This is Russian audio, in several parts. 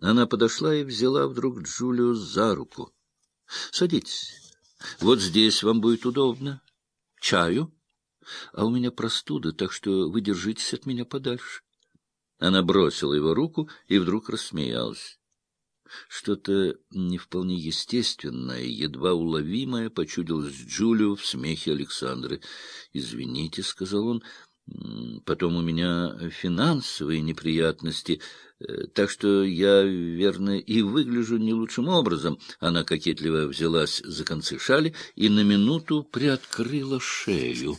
Она подошла и взяла вдруг Джулию за руку. — Садитесь. Вот здесь вам будет удобно. Чаю? А у меня простуда, так что вы держитесь от меня подальше. Она бросила его руку и вдруг рассмеялась. Что-то не вполне естественное, едва уловимое почудилось Джулию в смехе Александры. — Извините, — сказал он, — потом у меня финансовые неприятности, э, так что я, верно, и выгляжу не лучшим образом. Она кокетливо взялась за концы шали и на минуту приоткрыла шею.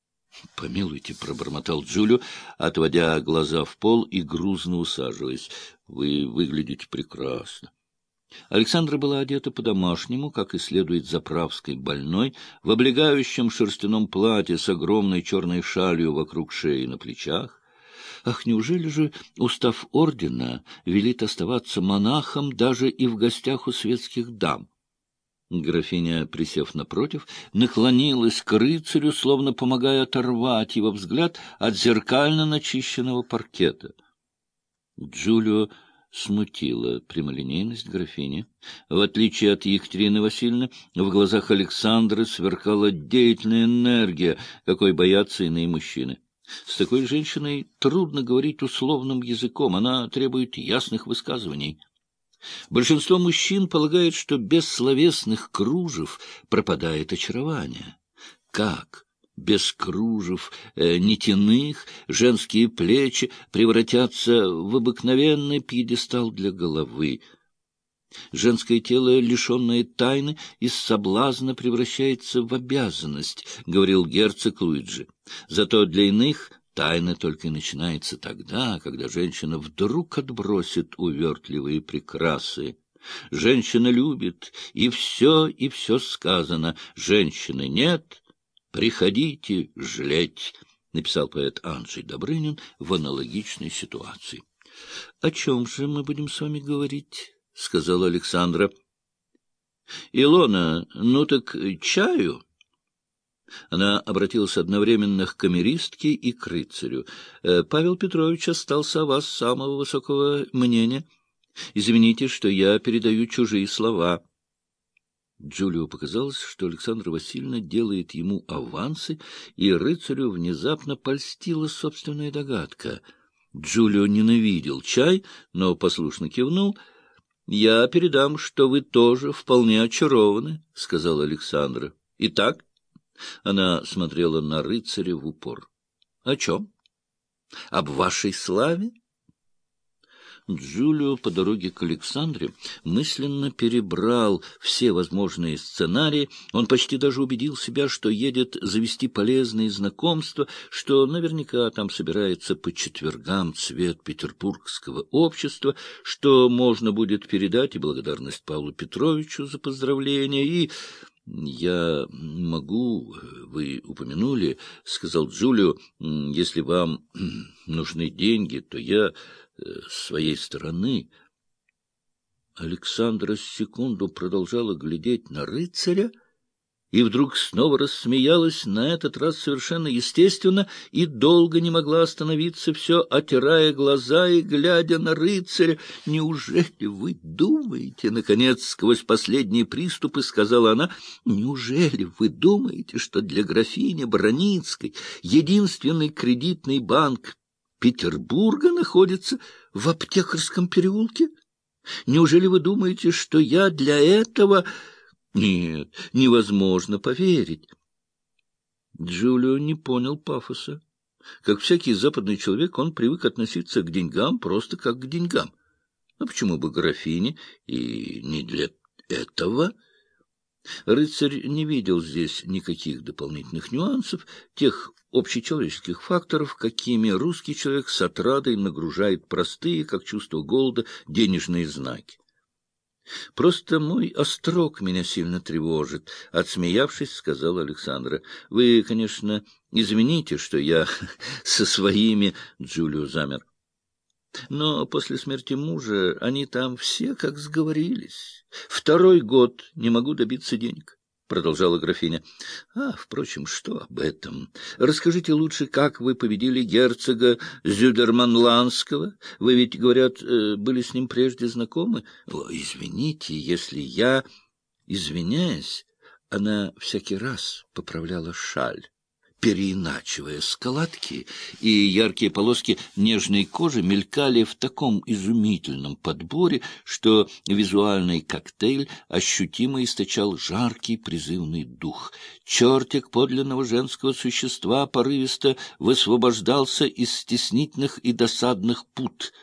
— Помилуйте, — пробормотал Джулио, отводя глаза в пол и грузно усаживаясь. — Вы выглядите прекрасно. Александра была одета по-домашнему, как и следует заправской больной, в облегающем шерстяном платье с огромной черной шалью вокруг шеи на плечах. Ах, неужели же устав ордена велит оставаться монахом даже и в гостях у светских дам? Графиня, присев напротив, наклонилась к рыцарю, словно помогая оторвать его взгляд от зеркально начищенного паркета. Джулио смутила прямолинейность графини. В отличие от Екатерины Васильевны, в глазах Александры сверкала деятельная энергия, какой боятся иные мужчины. С такой женщиной трудно говорить условным языком, она требует ясных высказываний. Большинство мужчин полагает, что без словесных кружев пропадает очарование. Как? Без кружев э, нитяных женские плечи превратятся в обыкновенный пьедестал для головы. Женское тело, лишенное тайны, из соблазна превращается в обязанность, — говорил герцог Луиджи. Зато для иных Тайна только начинается тогда, когда женщина вдруг отбросит увертливые прекрасы. Женщина любит, и все, и все сказано. Женщины нет, приходите жалеть, — написал поэт Анджей Добрынин в аналогичной ситуации. — О чем же мы будем с вами говорить? — сказала Александра. — Илона, ну так чаю? — она обратилась одновременно к камеристке и к рыцарю. «Э, — Павел Петрович остался о вас самого высокого мнения. Извините, что я передаю чужие слова. Джулио показалось, что Александра Васильевна делает ему авансы, и рыцарю внезапно польстила собственная догадка. Джулио ненавидел чай, но послушно кивнул. — Я передам, что вы тоже вполне очарованы, — сказала Александра. — Итак? Она смотрела на рыцаря в упор. — О чем? — Об вашей славе? Джулио по дороге к Александре мысленно перебрал все возможные сценарии. Он почти даже убедил себя, что едет завести полезные знакомства, что наверняка там собирается по четвергам цвет петербургского общества, что можно будет передать и благодарность Павлу Петровичу за поздравления, и я могу, вы упомянули, — сказал Джулио, — если вам нужны деньги, то я э, с своей стороны... Александра секунду продолжала глядеть на рыцаря, — и вдруг снова рассмеялась, на этот раз совершенно естественно, и долго не могла остановиться, все отирая глаза и глядя на рыцаря. «Неужели вы думаете, — наконец, сквозь последние приступы сказала она, — неужели вы думаете, что для графини Броницкой единственный кредитный банк Петербурга находится в аптекарском переулке? Неужели вы думаете, что я для этого... Нет, невозможно поверить. Джулио не понял пафоса. Как всякий западный человек, он привык относиться к деньгам просто как к деньгам. Но почему бы графине и не для этого? Рыцарь не видел здесь никаких дополнительных нюансов, тех общечеловеческих факторов, какими русский человек с отрадой нагружает простые, как чувство голода, денежные знаки. — Просто мой острог меня сильно тревожит, — отсмеявшись, сказала Александра. — Вы, конечно, извините, что я со своими... Джулио замер. Но после смерти мужа они там все как сговорились. Второй год не могу добиться денег. Продолжала графиня. — А, впрочем, что об этом? Расскажите лучше, как вы победили герцога Зюдерманландского. Вы ведь, говорят, э, были с ним прежде знакомы? О, извините, если я... Извиняясь, она всякий раз поправляла шаль переиначивая складки, и яркие полоски нежной кожи мелькали в таком изумительном подборе, что визуальный коктейль ощутимо источал жаркий призывный дух. Чертик подлинного женского существа порывисто высвобождался из стеснительных и досадных пут —